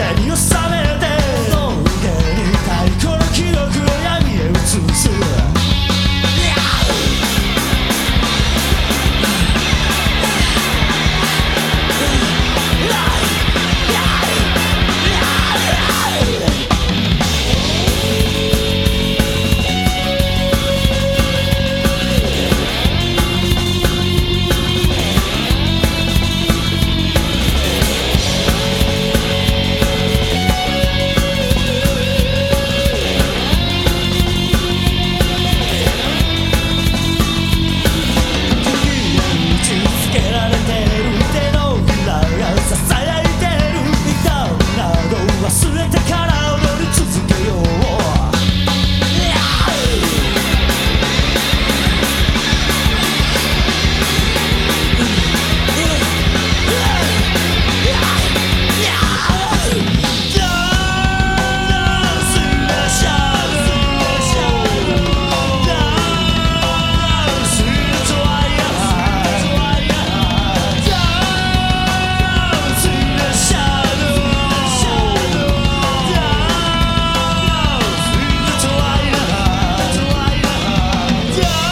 that you saw. die